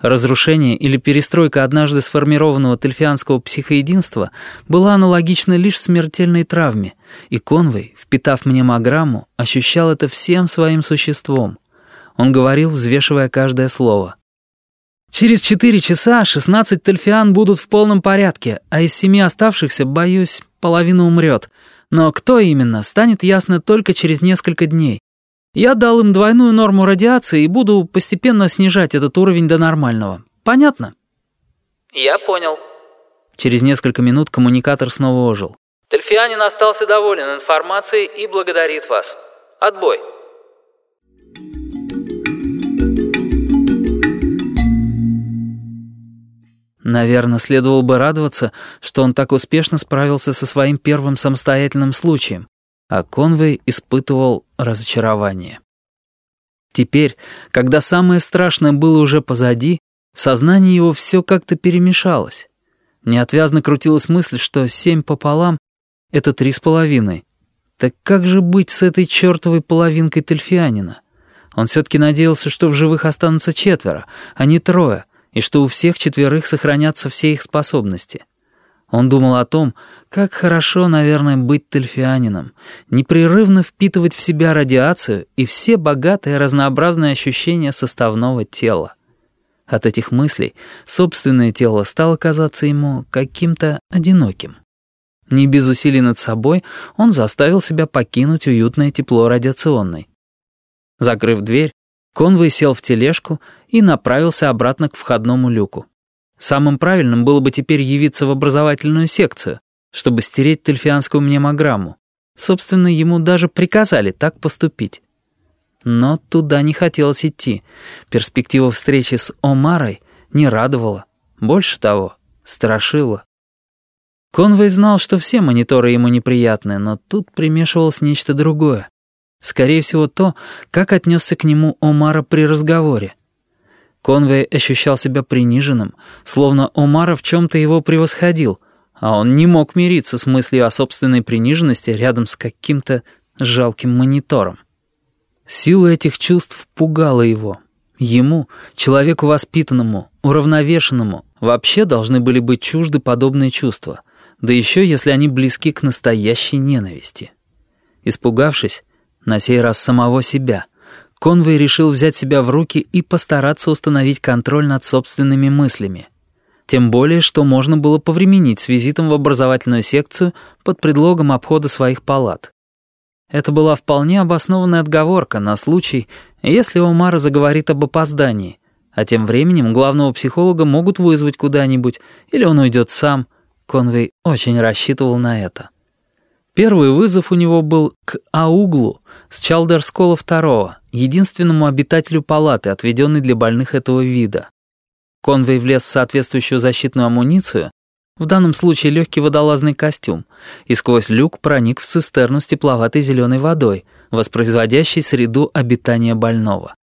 Разрушение или перестройка однажды сформированного тельфианского психоединства была аналогична лишь смертельной травме, и Конвей, впитав мнемограмму, ощущал это всем своим существом. Он говорил, взвешивая каждое слово. «Через четыре часа шестнадцать тельфиан будут в полном порядке, а из семи оставшихся, боюсь, половина умрет. Но кто именно, станет ясно только через несколько дней. Я дал им двойную норму радиации и буду постепенно снижать этот уровень до нормального. Понятно?» «Я понял». Через несколько минут коммуникатор снова ожил. «Тельфианин остался доволен информацией и благодарит вас. Отбой». Наверное, следовало бы радоваться, что он так успешно справился со своим первым самостоятельным случаем а Конвей испытывал разочарование. Теперь, когда самое страшное было уже позади, в сознании его все как-то перемешалось. Неотвязно крутилась мысль, что семь пополам — это три с половиной. Так как же быть с этой чертовой половинкой Тельфианина? Он все-таки надеялся, что в живых останутся четверо, а не трое, и что у всех четверых сохранятся все их способности. Он думал о том, как хорошо, наверное, быть тельфианином, непрерывно впитывать в себя радиацию и все богатые разнообразные ощущения составного тела. От этих мыслей собственное тело стало казаться ему каким-то одиноким. Не без усилий над собой он заставил себя покинуть уютное тепло радиационной. Закрыв дверь, Конвой сел в тележку и направился обратно к входному люку. Самым правильным было бы теперь явиться в образовательную секцию, чтобы стереть тельфианскую мнемограмму. Собственно, ему даже приказали так поступить. Но туда не хотелось идти. Перспектива встречи с Омарой не радовала. Больше того, страшила. Конвей знал, что все мониторы ему неприятны, но тут примешивалось нечто другое. Скорее всего, то, как отнесся к нему Омара при разговоре. Конвей ощущал себя приниженным, словно Омара в чем-то его превосходил, а он не мог мириться с мыслью о собственной приниженности рядом с каким-то жалким монитором. Сила этих чувств пугала его. Ему, человеку воспитанному, уравновешенному, вообще должны были быть чужды подобные чувства, да еще если они близки к настоящей ненависти. Испугавшись, на сей раз самого себя — Конвей решил взять себя в руки и постараться установить контроль над собственными мыслями. Тем более, что можно было повременить с визитом в образовательную секцию под предлогом обхода своих палат. Это была вполне обоснованная отговорка на случай, если Омара заговорит об опоздании, а тем временем главного психолога могут вызвать куда-нибудь, или он уйдет сам. Конвей очень рассчитывал на это. Первый вызов у него был к Ауглу с Чалдерскола II, единственному обитателю палаты, отведенной для больных этого вида. Конвей влез в соответствующую защитную амуницию, в данном случае легкий водолазный костюм, и сквозь люк проник в цистерну с тепловатой зеленой водой, воспроизводящей среду обитания больного.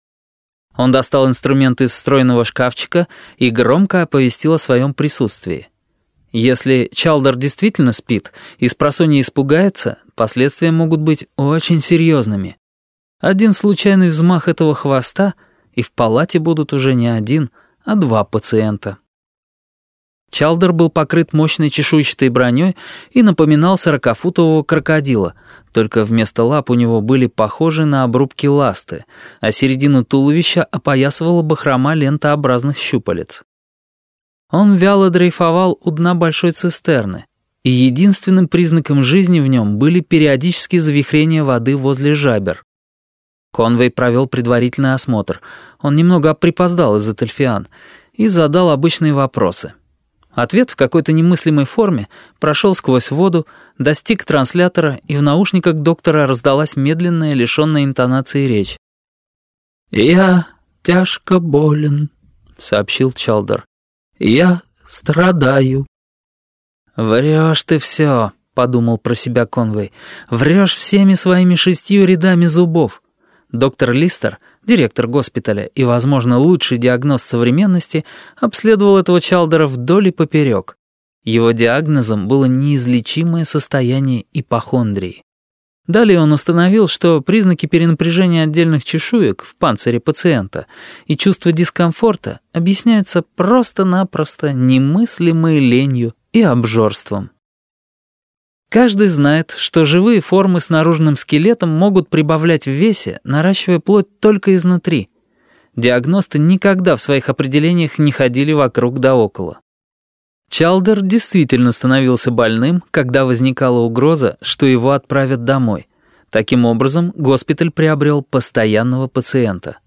Он достал инструмент из встроенного шкафчика и громко оповестил о своем присутствии. Если Чалдер действительно спит и с просонья испугается, последствия могут быть очень серьезными. Один случайный взмах этого хвоста, и в палате будут уже не один, а два пациента. Чалдер был покрыт мощной чешуйчатой броней и напоминал сорокафутового крокодила, только вместо лап у него были похожи на обрубки ласты, а середину туловища опоясывала бахрома лентообразных щупалец. Он вяло дрейфовал у дна большой цистерны, и единственным признаком жизни в нем были периодические завихрения воды возле жабер. Конвей провел предварительный осмотр. Он немного припоздал из-за тельфиан и задал обычные вопросы. Ответ в какой-то немыслимой форме прошел сквозь воду, достиг транслятора, и в наушниках доктора раздалась медленная, лишенная интонации речь. «Я тяжко болен», — сообщил Чалдер. Я страдаю». «Врешь ты все», — подумал про себя Конвей. «Врешь всеми своими шестью рядами зубов». Доктор Листер, директор госпиталя и, возможно, лучший диагноз современности, обследовал этого Чалдера вдоль и поперек. Его диагнозом было неизлечимое состояние ипохондрии. Далее он установил, что признаки перенапряжения отдельных чешуек в панцире пациента и чувство дискомфорта объясняются просто-напросто немыслимой ленью и обжорством. Каждый знает, что живые формы с наружным скелетом могут прибавлять в весе, наращивая плоть только изнутри. Диагносты никогда в своих определениях не ходили вокруг да около. Чалдер действительно становился больным, когда возникала угроза, что его отправят домой. Таким образом, госпиталь приобрел постоянного пациента.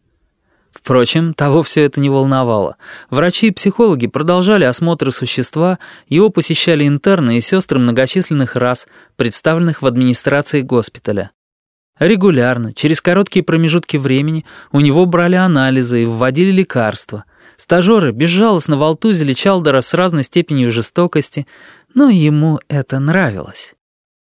Впрочем, того все это не волновало. Врачи и психологи продолжали осмотры существа, его посещали интерны и сестры многочисленных рас, представленных в администрации госпиталя. Регулярно, через короткие промежутки времени, у него брали анализы и вводили лекарства — Стажеры безжалостно волтузили Чалдера с разной степенью жестокости, но ему это нравилось.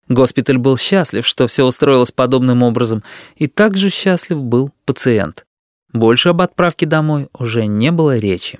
Госпиталь был счастлив, что все устроилось подобным образом, и также счастлив был пациент. Больше об отправке домой уже не было речи.